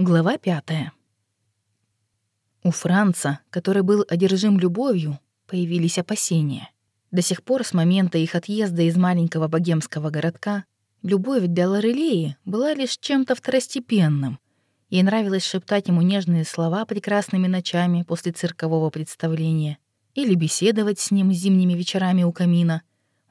Глава пятая. У Франца, который был одержим любовью, появились опасения. До сих пор, с момента их отъезда из маленького богемского городка, любовь для Лорелеи была лишь чем-то второстепенным. Ей нравилось шептать ему нежные слова прекрасными ночами после циркового представления или беседовать с ним зимними вечерами у камина.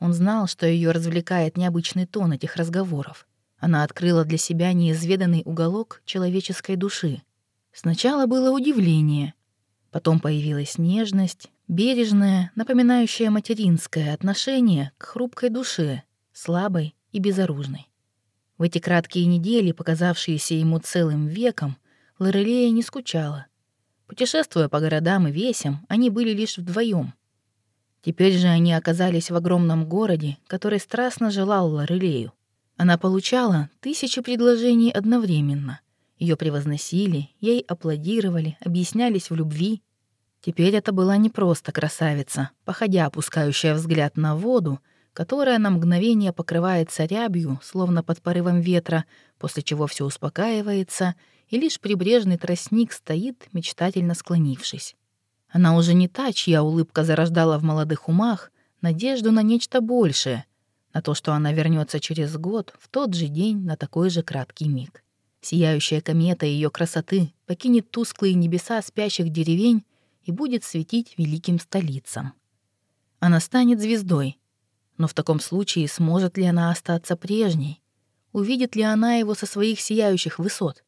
Он знал, что ее развлекает необычный тон этих разговоров. Она открыла для себя неизведанный уголок человеческой души. Сначала было удивление, потом появилась нежность, бережное, напоминающее материнское отношение к хрупкой душе, слабой и безоружной. В эти краткие недели, показавшиеся ему целым веком, Лорелея не скучала. Путешествуя по городам и весям, они были лишь вдвоем. Теперь же они оказались в огромном городе, который страстно желал Лорелею. Она получала тысячи предложений одновременно. Ее превозносили, ей аплодировали, объяснялись в любви. Теперь это была не просто красавица, походя опускающая взгляд на воду, которая на мгновение покрывается рябью, словно под порывом ветра, после чего все успокаивается, и лишь прибрежный тростник стоит, мечтательно склонившись. Она уже не та, чья улыбка зарождала в молодых умах надежду на нечто большее — на то, что она вернется через год, в тот же день, на такой же краткий миг. Сияющая комета ее красоты покинет тусклые небеса спящих деревень и будет светить великим столицам. Она станет звездой, но в таком случае сможет ли она остаться прежней? Увидит ли она его со своих сияющих высот?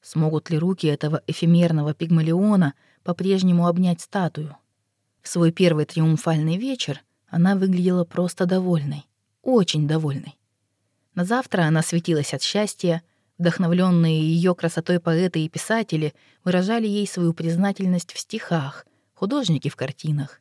Смогут ли руки этого эфемерного пигмалиона по-прежнему обнять статую? В свой первый триумфальный вечер она выглядела просто довольной очень довольной. На завтра она светилась от счастья, вдохновленные ее красотой поэты и писатели выражали ей свою признательность в стихах, художники в картинах.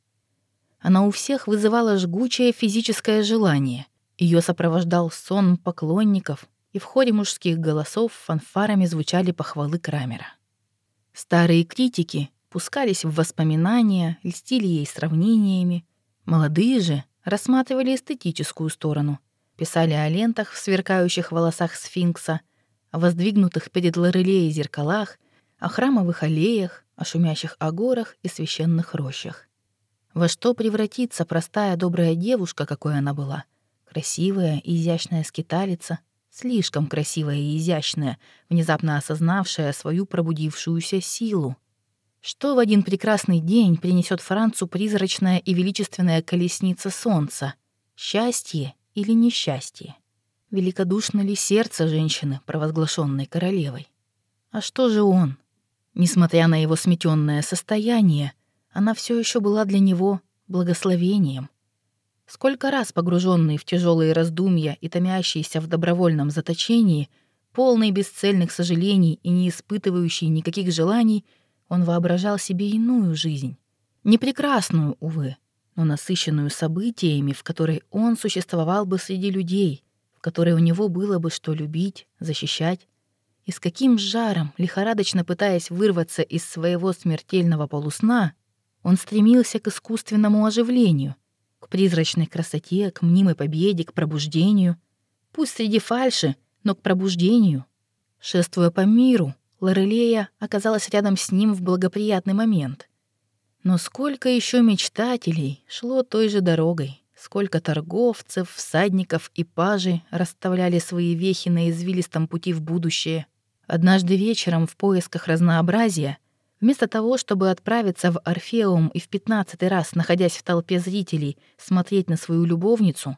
Она у всех вызывала жгучее физическое желание. Ее сопровождал сон поклонников, и в хоре мужских голосов фанфарами звучали похвалы Крамера. Старые критики пускались в воспоминания, льстили ей сравнениями. Молодые же рассматривали эстетическую сторону, писали о лентах в сверкающих волосах сфинкса, о воздвигнутых перед Лорелеей зеркалах, о храмовых аллеях, о шумящих агорах и священных рощах. Во что превратится простая добрая девушка, какой она была? Красивая и изящная скиталица, слишком красивая и изящная, внезапно осознавшая свою пробудившуюся силу — что в один прекрасный день принесет Францу призрачная и величественная колесница солнца? Счастье или несчастье? Великодушно ли сердце женщины, провозглашенной королевой? А что же он? Несмотря на его сметенное состояние, она все еще была для него благословением. Сколько раз погруженный в тяжелые раздумья и томящийся в добровольном заточении, полный бесцельных сожалений и не испытывающий никаких желаний — он воображал себе иную жизнь. Не прекрасную, увы, но насыщенную событиями, в которой он существовал бы среди людей, в которой у него было бы что любить, защищать. И с каким жаром, лихорадочно пытаясь вырваться из своего смертельного полусна, он стремился к искусственному оживлению, к призрачной красоте, к мнимой победе, к пробуждению. Пусть среди фальши, но к пробуждению. Шествуя по миру, Лорелея оказалась рядом с ним в благоприятный момент. Но сколько еще мечтателей шло той же дорогой, сколько торговцев, всадников и пажей расставляли свои вехи на извилистом пути в будущее. Однажды вечером в поисках разнообразия, вместо того, чтобы отправиться в Орфеум и в пятнадцатый раз, находясь в толпе зрителей, смотреть на свою любовницу,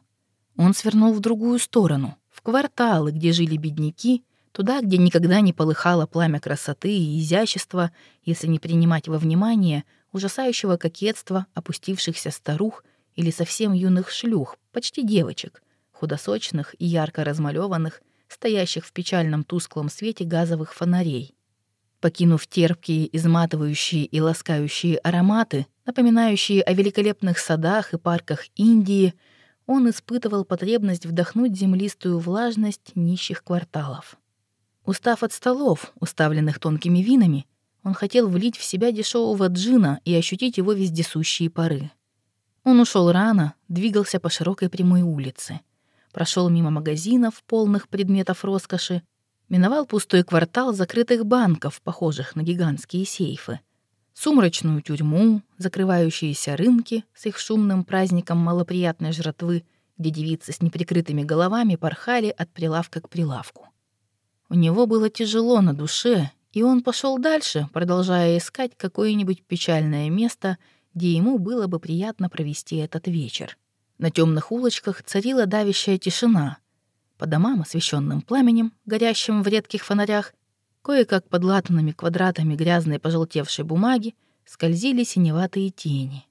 он свернул в другую сторону, в кварталы, где жили бедняки, Туда, где никогда не полыхало пламя красоты и изящества, если не принимать во внимание ужасающего кокетства опустившихся старух или совсем юных шлюх, почти девочек, худосочных и ярко размалеванных, стоящих в печальном тусклом свете газовых фонарей. Покинув терпкие, изматывающие и ласкающие ароматы, напоминающие о великолепных садах и парках Индии, он испытывал потребность вдохнуть землистую влажность нищих кварталов. Устав от столов, уставленных тонкими винами, он хотел влить в себя дешевого джина и ощутить его вездесущие пары. Он ушел рано, двигался по широкой прямой улице, прошел мимо магазинов, полных предметов роскоши, Миновал пустой квартал закрытых банков, похожих на гигантские сейфы. Сумрачную тюрьму, закрывающиеся рынки с их шумным праздником малоприятной жратвы, где девицы с неприкрытыми головами порхали от прилавка к прилавку. У него было тяжело на душе, и он пошел дальше, продолжая искать какое-нибудь печальное место, где ему было бы приятно провести этот вечер. На темных улочках царила давящая тишина. По домам, освещенным пламенем, горящим в редких фонарях, кое-как под латанными квадратами грязной пожелтевшей бумаги скользили синеватые тени.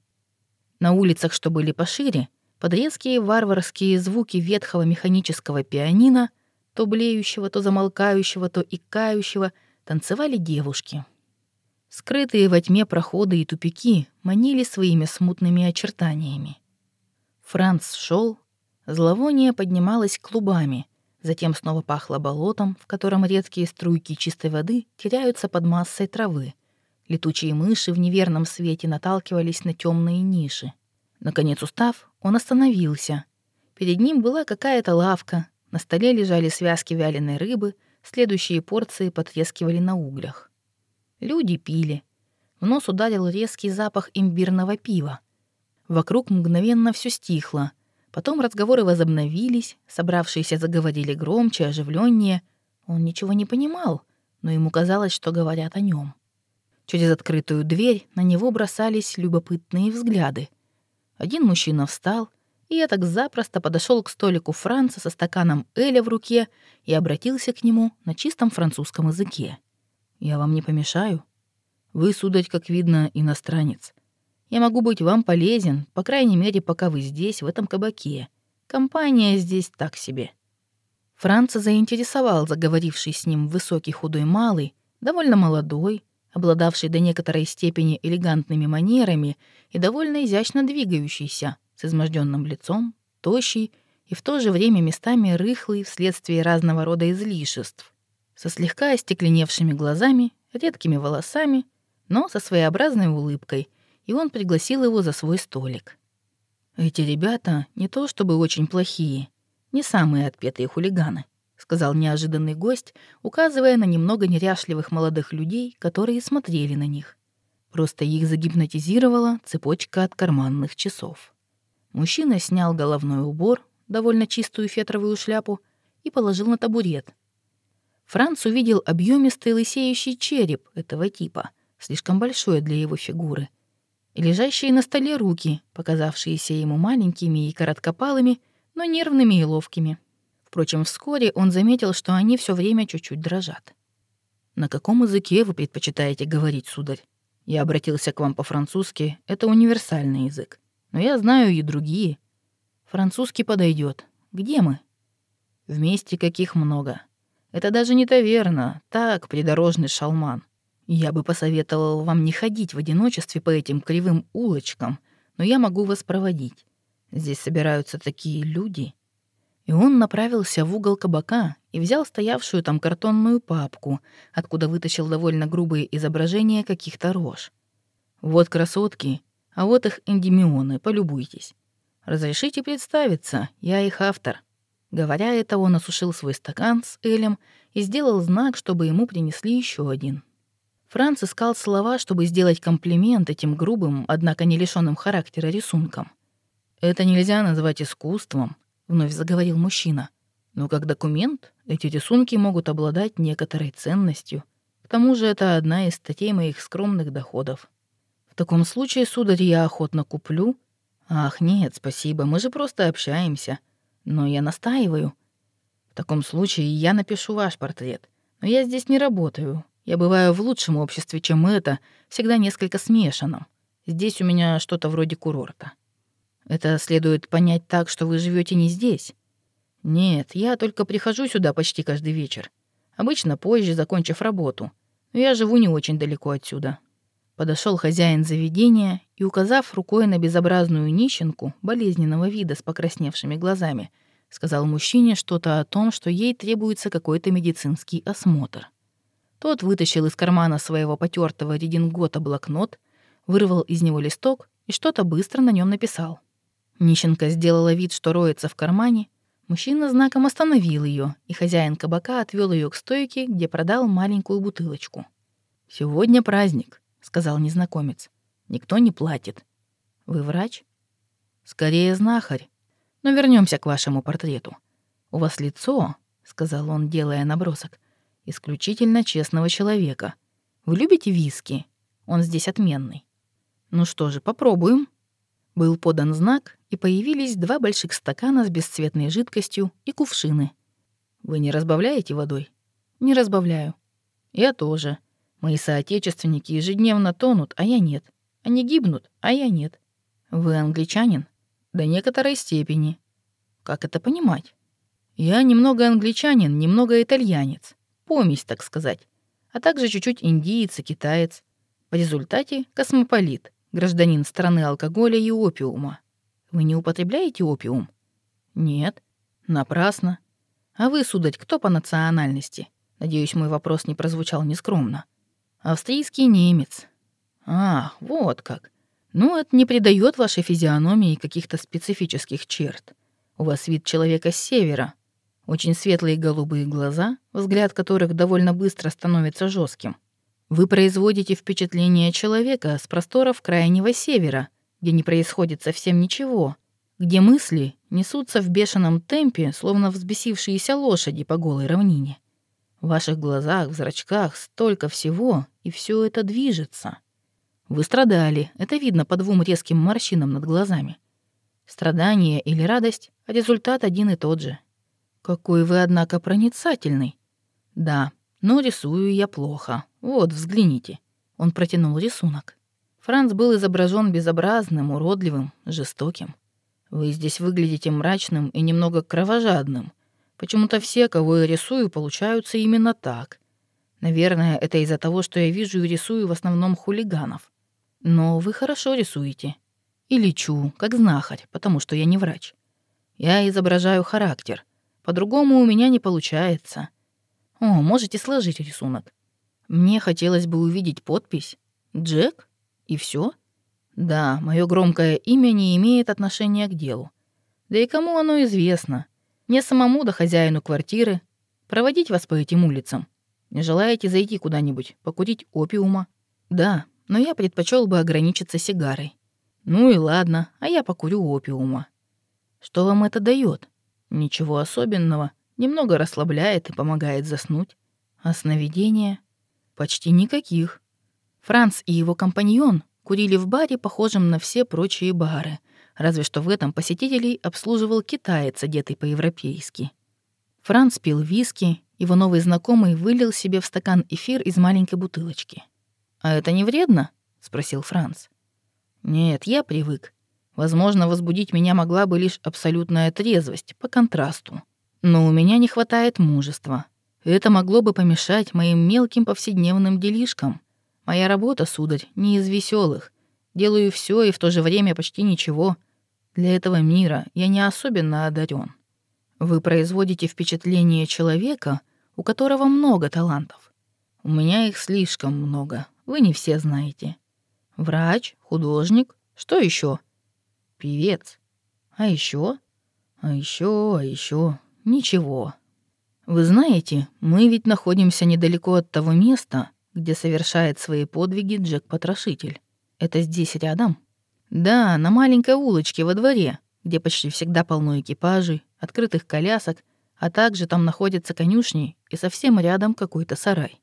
На улицах, что были пошире, под резкие варварские звуки ветхого механического пианино, то блеющего, то замолкающего, то икающего, танцевали девушки. Скрытые во тьме проходы и тупики манили своими смутными очертаниями. Франц шел, зловоние поднималось клубами, затем снова пахло болотом, в котором редкие струйки чистой воды теряются под массой травы. Летучие мыши в неверном свете наталкивались на темные ниши. Наконец устав, он остановился. Перед ним была какая-то лавка, на столе лежали связки вяленой рыбы, следующие порции потрескивали на углях. Люди пили. В нос ударил резкий запах имбирного пива. Вокруг мгновенно все стихло. Потом разговоры возобновились, собравшиеся заговорили громче, оживленнее. Он ничего не понимал, но ему казалось, что говорят о нем. Через открытую дверь на него бросались любопытные взгляды. Один мужчина встал и я так запросто подошел к столику Франца со стаканом Эля в руке и обратился к нему на чистом французском языке. «Я вам не помешаю? Вы, сударь, как видно, иностранец. Я могу быть вам полезен, по крайней мере, пока вы здесь, в этом кабаке. Компания здесь так себе». Франца заинтересовал заговоривший с ним высокий худой малый, довольно молодой, обладавший до некоторой степени элегантными манерами и довольно изящно двигающийся, с изможденным лицом, тощий и в то же время местами рыхлый вследствие разного рода излишеств, со слегка остекленевшими глазами, редкими волосами, но со своеобразной улыбкой — и он пригласил его за свой столик. «Эти ребята не то чтобы очень плохие, не самые отпетые хулиганы», — сказал неожиданный гость, указывая на немного неряшливых молодых людей, которые смотрели на них. Просто их загипнотизировала цепочка от карманных часов. Мужчина снял головной убор, довольно чистую фетровую шляпу, и положил на табурет. Франц увидел объемистый лысеющий череп этого типа, слишком большой для его фигуры — и лежащие на столе руки, показавшиеся ему маленькими и короткопалыми, но нервными и ловкими. Впрочем, вскоре он заметил, что они все время чуть-чуть дрожат. «На каком языке вы предпочитаете говорить, сударь? Я обратился к вам по-французски, это универсальный язык. Но я знаю и другие. Французский подойдет. Где мы?» «Вместе каких много. Это даже не таверна, так, придорожный шалман. Я бы посоветовал вам не ходить в одиночестве по этим кривым улочкам, но я могу вас проводить. Здесь собираются такие люди. И он направился в угол кабака и взял стоявшую там картонную папку, откуда вытащил довольно грубые изображения каких-то рож. Вот красотки, а вот их эндемионы, полюбуйтесь. Разрешите представиться, я их автор. Говоря это, он осушил свой стакан с Элем и сделал знак, чтобы ему принесли еще один. Франц искал слова, чтобы сделать комплимент этим грубым, однако не лишенным характера рисункам. «Это нельзя назвать искусством», — вновь заговорил мужчина. «Но как документ эти рисунки могут обладать некоторой ценностью. К тому же это одна из статей моих скромных доходов. В таком случае, сударь, я охотно куплю. Ах, нет, спасибо, мы же просто общаемся. Но я настаиваю. В таком случае я напишу ваш портрет. Но я здесь не работаю. Я бываю в лучшем обществе, чем это, всегда несколько смешанном. Здесь у меня что-то вроде курорта. Это следует понять так, что вы живете не здесь. Нет, я только прихожу сюда почти каждый вечер. Обычно позже, закончив работу. Но я живу не очень далеко отсюда. Подошел хозяин заведения и, указав рукой на безобразную нищенку, болезненного вида с покрасневшими глазами, сказал мужчине что-то о том, что ей требуется какой-то медицинский осмотр. Тот вытащил из кармана своего потертого редингота блокнот, вырвал из него листок и что-то быстро на нем написал. Нищенка сделала вид, что роется в кармане. Мужчина знаком остановил ее, и хозяин кабака отвел ее к стойке, где продал маленькую бутылочку. «Сегодня праздник», — сказал незнакомец. «Никто не платит. Вы врач?» «Скорее знахарь. Но вернемся к вашему портрету. У вас лицо, — сказал он, делая набросок, — исключительно честного человека. Вы любите виски? Он здесь отменный. Ну что же, попробуем. Был подан знак, и появились два больших стакана с бесцветной жидкостью и кувшины. Вы не разбавляете водой? Не разбавляю. Я тоже. Мои соотечественники ежедневно тонут, а я нет. Они гибнут, а я нет. Вы англичанин? До некоторой степени. Как это понимать? Я немного англичанин, немного итальянец. Помесь, так сказать. А также чуть-чуть индиец и китаец. В результате космополит, гражданин страны алкоголя и опиума. Вы не употребляете опиум? Нет. Напрасно. А вы, судать, кто по национальности? Надеюсь, мой вопрос не прозвучал нескромно. Австрийский немец. А, вот как. Ну, это не придает вашей физиономии каких-то специфических черт. У вас вид человека с севера, очень светлые голубые глаза, взгляд которых довольно быстро становится жестким. Вы производите впечатление человека с просторов крайнего севера, где не происходит совсем ничего, где мысли несутся в бешеном темпе, словно взбесившиеся лошади по голой равнине. В ваших глазах, в зрачках столько всего, и все это движется. Вы страдали, это видно по двум резким морщинам над глазами. Страдание или радость, а результат один и тот же — «Какой вы, однако, проницательный». «Да, но рисую я плохо. Вот, взгляните». Он протянул рисунок. Франц был изображен безобразным, уродливым, жестоким. Вы здесь выглядите мрачным и немного кровожадным. Почему-то все, кого я рисую, получаются именно так. Наверное, это из-за того, что я вижу и рисую в основном хулиганов. Но вы хорошо рисуете. И лечу, как знахарь, потому что я не врач. Я изображаю характер — по-другому у меня не получается. О, можете сложить рисунок. Мне хотелось бы увидеть подпись. Джек? И все? Да, мое громкое имя не имеет отношения к делу. Да и кому оно известно? Мне самому да хозяину квартиры. Проводить вас по этим улицам. Не желаете зайти куда-нибудь, покурить опиума? Да, но я предпочел бы ограничиться сигарой. Ну и ладно, а я покурю опиума. Что вам это дает? Ничего особенного, немного расслабляет и помогает заснуть. А сновидения? Почти никаких. Франц и его компаньон курили в баре, похожем на все прочие бары, разве что в этом посетителей обслуживал китаец, одетый по-европейски. Франц пил виски, его новый знакомый вылил себе в стакан эфир из маленькой бутылочки. «А это не вредно?» — спросил Франц. «Нет, я привык. Возможно, возбудить меня могла бы лишь абсолютная трезвость, по контрасту. Но у меня не хватает мужества. Это могло бы помешать моим мелким повседневным делишкам. Моя работа, сударь, не из веселых. Делаю все и в то же время почти ничего. Для этого мира я не особенно одарен. Вы производите впечатление человека, у которого много талантов. У меня их слишком много, вы не все знаете. Врач, художник, что еще? певец. А еще, а еще, а еще ничего. Вы знаете, мы ведь находимся недалеко от того места, где совершает свои подвиги Джек-потрошитель. Это здесь рядом? Да, на маленькой улочке во дворе, где почти всегда полно экипажей, открытых колясок, а также там находятся конюшни и совсем рядом какой-то сарай.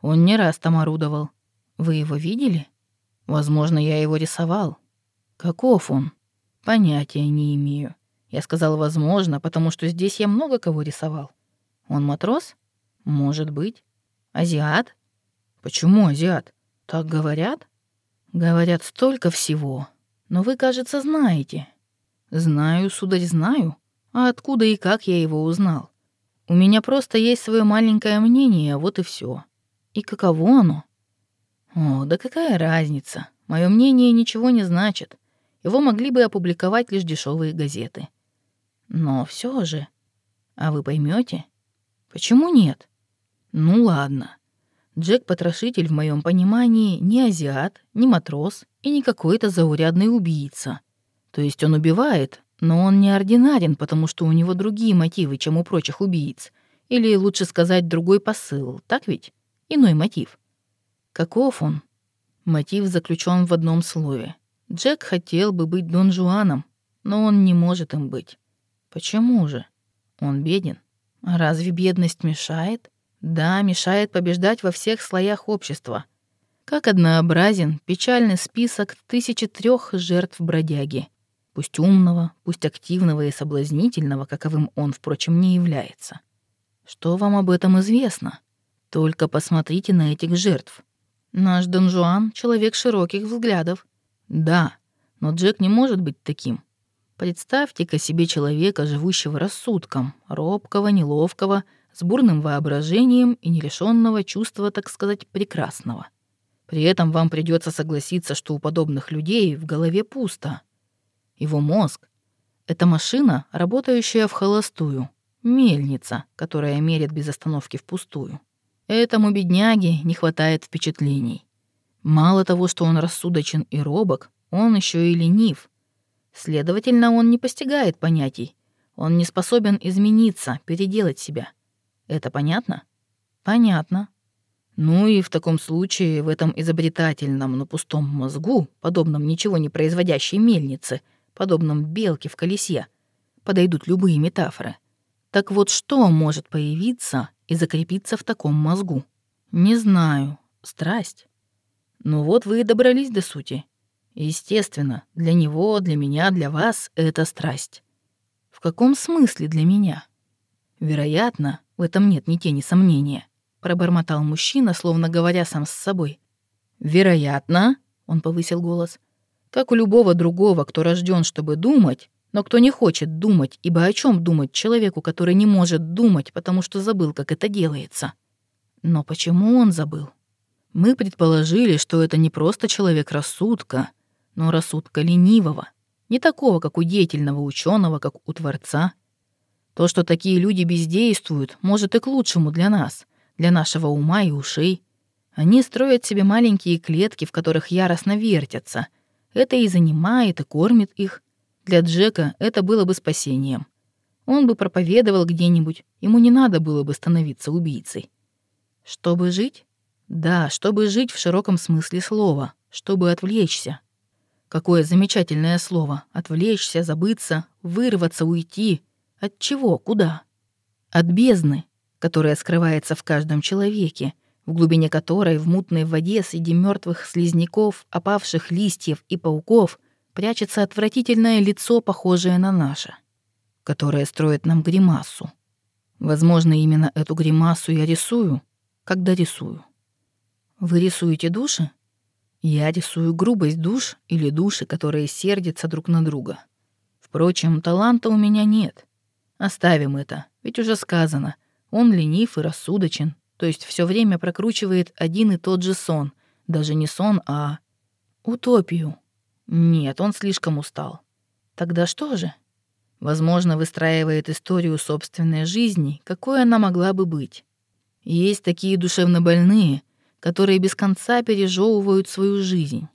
Он не раз там орудовал. Вы его видели? Возможно, я его рисовал. Каков он? Понятия не имею. Я сказал «возможно», потому что здесь я много кого рисовал. Он матрос? Может быть. Азиат? Почему азиат? Так говорят? Говорят столько всего. Но вы, кажется, знаете. Знаю, сударь, знаю. А откуда и как я его узнал? У меня просто есть свое маленькое мнение, вот и все. И каково оно? О, да какая разница? Мое мнение ничего не значит его могли бы опубликовать лишь дешевые газеты. Но все же... А вы поймете? Почему нет? Ну ладно. Джек-потрошитель в моем понимании не азиат, не матрос и не какой-то заурядный убийца. То есть он убивает, Но он не ординарен, потому что у него другие мотивы, чем у прочих убийц. Или, лучше сказать, другой посыл, так ведь? Иной мотив. Каков он? Мотив заключен в одном слове. Джек хотел бы быть Дон Жуаном, но он не может им быть. Почему же? Он беден. Разве бедность мешает? Да, мешает побеждать во всех слоях общества. Как однообразен печальный список тысячи трех жертв бродяги. Пусть умного, пусть активного и соблазнительного, каковым он, впрочем, не является. Что вам об этом известно? Только посмотрите на этих жертв. Наш Дон Жуан — человек широких взглядов. Да, но Джек не может быть таким. Представьте-ка себе человека, живущего рассудком, робкого, неловкого, с бурным воображением и нерешенного чувства, так сказать, прекрасного. При этом вам придется согласиться, что у подобных людей в голове пусто. Его мозг — это машина, работающая в холостую, мельница, которая мерит без остановки впустую. Этому бедняге не хватает впечатлений. Мало того, что он рассудочен и робок, он еще и ленив. Следовательно, он не постигает понятий. Он не способен измениться, переделать себя. Это понятно? Понятно. Ну и в таком случае в этом изобретательном, но пустом мозгу, подобном ничего не производящей мельнице, подобном белке в колесе, подойдут любые метафоры. Так вот что может появиться и закрепиться в таком мозгу? Не знаю. Страсть. Ну вот вы и добрались до сути. Естественно, для него, для меня, для вас это страсть. В каком смысле для меня? Вероятно, в этом нет ни тени сомнения пробормотал мужчина, словно говоря сам с собой. Вероятно, он повысил голос, как у любого другого, кто рожден, чтобы думать, но кто не хочет думать, ибо о чем думать человеку, который не может думать, потому что забыл, как это делается? Но почему он забыл? Мы предположили, что это не просто человек рассудка, но рассудка ленивого, не такого, как у деятельного ученого, как у Творца. То, что такие люди бездействуют, может и к лучшему для нас — для нашего ума и ушей. Они строят себе маленькие клетки, в которых яростно вертятся. Это и занимает, и кормит их. Для Джека это было бы спасением. Он бы проповедовал где-нибудь, ему не надо было бы становиться убийцей. Чтобы жить? Да, чтобы жить в широком смысле слова, чтобы отвлечься. Какое замечательное слово — отвлечься, забыться, вырваться, уйти. От чего, куда? От бездны, которая скрывается в каждом человеке, в глубине которой в мутной воде среди мертвых слизняков, опавших листьев и пауков прячется отвратительное лицо, похожее на наше, которое строит нам гримасу. Возможно, именно эту гримасу я рисую, когда рисую. Вы рисуете души? Я рисую грубость душ или души, которые сердятся друг на друга. Впрочем, таланта у меня нет. Оставим это, ведь уже сказано — он ленив и рассудочен, то есть все время прокручивает один и тот же сон. Даже не сон, а утопию. Нет, он слишком устал. Тогда что же? Возможно, выстраивает историю собственной жизни, какой она могла бы быть. Есть такие душевнобольные, которые без конца пережевывают свою жизнь.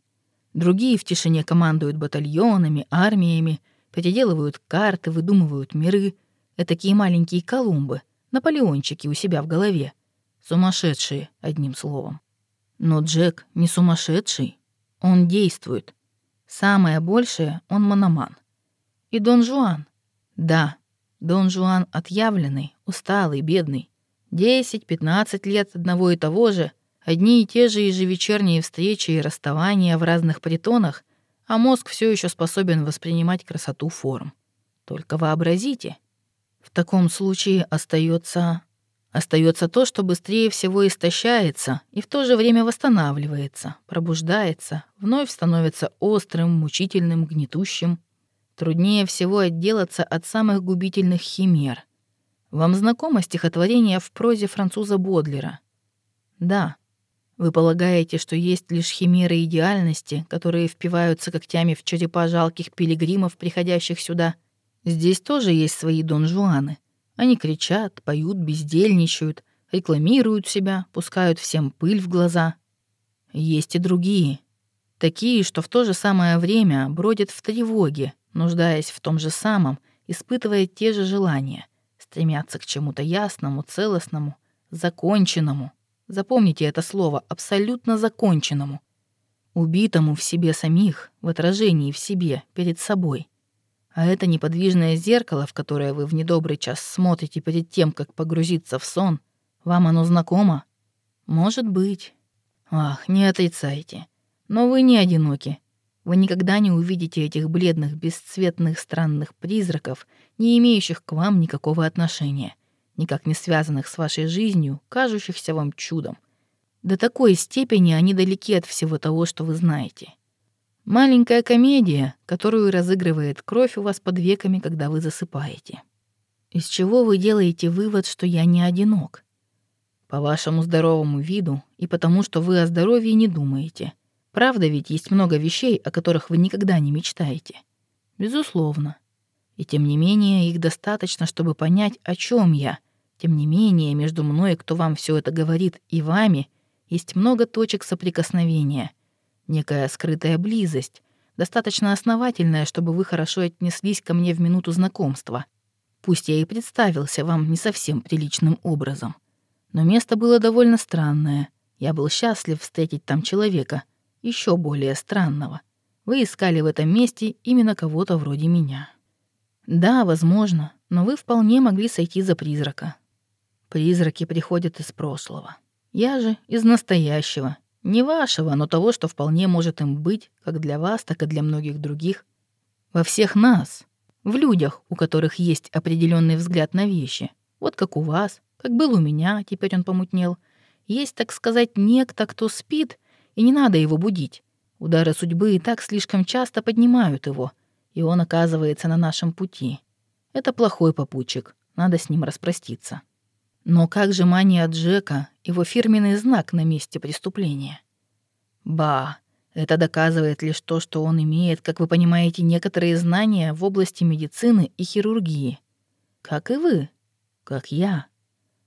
Другие в тишине командуют батальонами, армиями, переделывают карты, выдумывают миры. Это такие маленькие Колумбы — Наполеончики у себя в голове. Сумасшедшие, одним словом. Но Джек не сумасшедший. Он действует. Самое большее — он мономан. И Дон Жуан. Да, Дон Жуан отъявленный, усталый, бедный. Десять-пятнадцать лет одного и того же, одни и те же ежевечерние встречи и расставания в разных притонах, а мозг все еще способен воспринимать красоту форм. Только вообразите — в таком случае остается остается то, что быстрее всего истощается и в то же время восстанавливается, пробуждается, вновь становится острым, мучительным, гнетущим. Труднее всего отделаться от самых губительных химер. Вам знакомо стихотворение в прозе француза Бодлера? Да. Вы полагаете, что есть лишь химеры идеальности, которые впиваются когтями в черепа жалких пилигримов, приходящих сюда — Здесь тоже есть свои донжуаны. Они кричат, поют, бездельничают, рекламируют себя, пускают всем пыль в глаза. Есть и другие. Такие, что в то же самое время бродят в тревоге, нуждаясь в том же самом, испытывая те же желания, стремятся к чему-то ясному, целостному, законченному. Запомните это слово, абсолютно законченному. Убитому в себе самих, в отражении в себе, перед собой. А это неподвижное зеркало, в которое вы в недобрый час смотрите перед тем, как погрузиться в сон, вам оно знакомо? Может быть. Ах, не отрицайте. Но вы не одиноки. Вы никогда не увидите этих бледных, бесцветных, странных призраков, не имеющих к вам никакого отношения, никак не связанных с вашей жизнью, кажущихся вам чудом. До такой степени они далеки от всего того, что вы знаете. Маленькая комедия, которую разыгрывает кровь у вас под веками, когда вы засыпаете. Из чего вы делаете вывод, что я не одинок? По вашему здоровому виду и потому, что вы о здоровье не думаете. Правда ведь есть много вещей, о которых вы никогда не мечтаете. Безусловно. И тем не менее их достаточно, чтобы понять, о чем я. Тем не менее, между мной, кто вам все это говорит, и вами, есть много точек соприкосновения. Некая скрытая близость, достаточно основательная, чтобы вы хорошо отнеслись ко мне в минуту знакомства. Пусть я и представился вам не совсем приличным образом. Но место было довольно странное. Я был счастлив встретить там человека, еще более странного. Вы искали в этом месте именно кого-то вроде меня. Да, возможно, но вы вполне могли сойти за призрака. Призраки приходят из прошлого. Я же из настоящего. Не вашего, но того, что вполне может им быть, как для вас, так и для многих других. Во всех нас. В людях, у которых есть определенный взгляд на вещи. Вот как у вас, как был у меня, теперь он помутнел. Есть, так сказать, некто, кто спит, и не надо его будить. Удары судьбы и так слишком часто поднимают его, и он оказывается на нашем пути. Это плохой попутчик, надо с ним распроститься. Но как же мания Джека, его фирменный знак на месте преступления? Ба, это доказывает лишь то, что он имеет, как вы понимаете, некоторые знания в области медицины и хирургии. Как и вы, как я.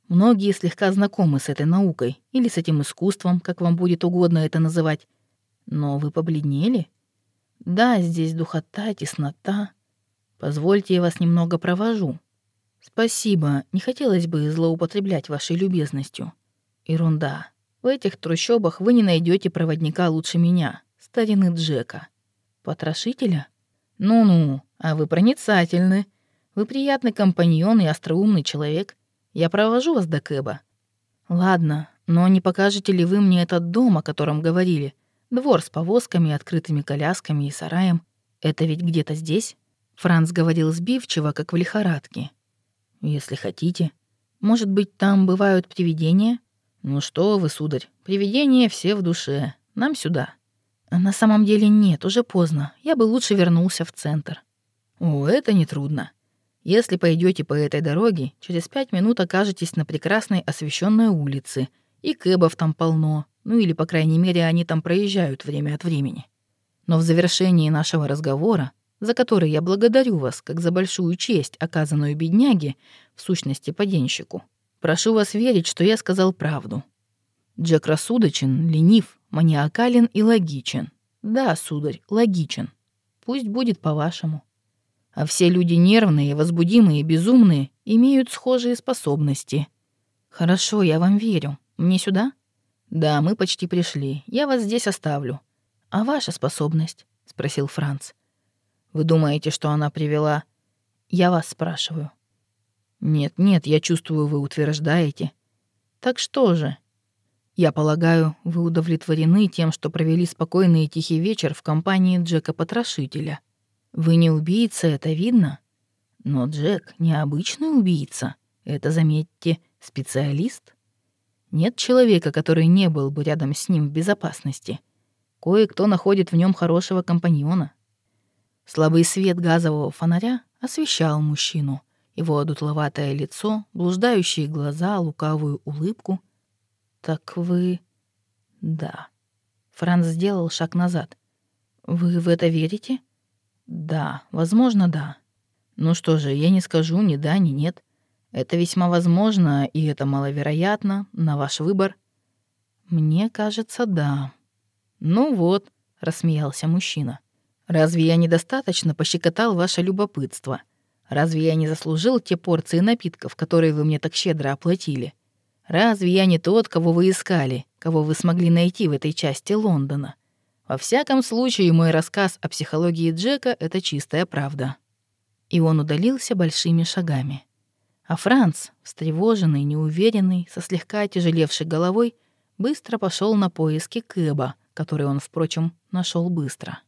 Многие слегка знакомы с этой наукой или с этим искусством, как вам будет угодно это называть. Но вы побледнели? Да, здесь духота, теснота. Позвольте, я вас немного провожу. Спасибо, не хотелось бы злоупотреблять вашей любезностью. Ерунда. В этих трущобах вы не найдете проводника лучше меня, старины Джека. Потрошителя? Ну-ну, а вы проницательны. Вы приятный компаньон и остроумный человек — я провожу вас до Кэба. Ладно, но не покажете ли вы мне этот дом, о котором говорили? Двор с повозками, открытыми колясками и сараем. Это ведь где-то здесь? Франц говорил сбивчиво, как в лихорадке. Если хотите. Может быть, там бывают привидения? Ну что вы, сударь, привидения все в душе. Нам сюда. На самом деле нет, уже поздно. Я бы лучше вернулся в центр. О, это нетрудно. Если пойдете по этой дороге, через пять минут окажетесь на прекрасной освещенной улице, и кэбов там полно, ну или, по крайней мере, они там проезжают время от времени. Но в завершении нашего разговора, за который я благодарю вас как за большую честь, оказанную бедняге, в сущности, поденщику, прошу вас верить, что я сказал правду. Джек рассудочен, ленив, маниакален и логичен. Да, сударь, логичен. Пусть будет по-вашему. А все люди нервные, возбудимые, безумные имеют схожие способности. Хорошо, я вам верю. Мне сюда? Да, мы почти пришли. Я вас здесь оставлю. А ваша способность? спросил Франц. Вы думаете, что она привела? Я вас спрашиваю. Нет, нет, я чувствую, вы утверждаете. Так что же? Я полагаю, вы удовлетворены тем, что провели спокойный и тихий вечер в компании Джека Потрошителя. Вы не убийца, это видно. Но Джек необычный убийца. Это, заметьте, специалист. Нет человека, который не был бы рядом с ним в безопасности. Кое-кто находит в нем хорошего компаньона. Слабый свет газового фонаря освещал мужчину. Его одутловатое лицо, блуждающие глаза, лукавую улыбку. «Так вы...» «Да». Франц сделал шаг назад. «Вы в это верите?» Да, возможно, да. Ну что же, я не скажу ни да, ни нет. Это весьма возможно, и это маловероятно, на ваш выбор. Мне кажется, да. Ну вот, рассмеялся мужчина. Разве я недостаточно пощекотал ваше любопытство? Разве я не заслужил те порции напитков, которые вы мне так щедро оплатили? Разве я не тот, кого вы искали, кого вы смогли найти в этой части Лондона? Во всяком случае, мой рассказ о психологии Джека — это чистая правда». И он удалился большими шагами. А Франц, встревоженный, неуверенный, со слегка отяжелевшей головой, быстро пошел на поиски Кэба, который он, впрочем, нашел быстро.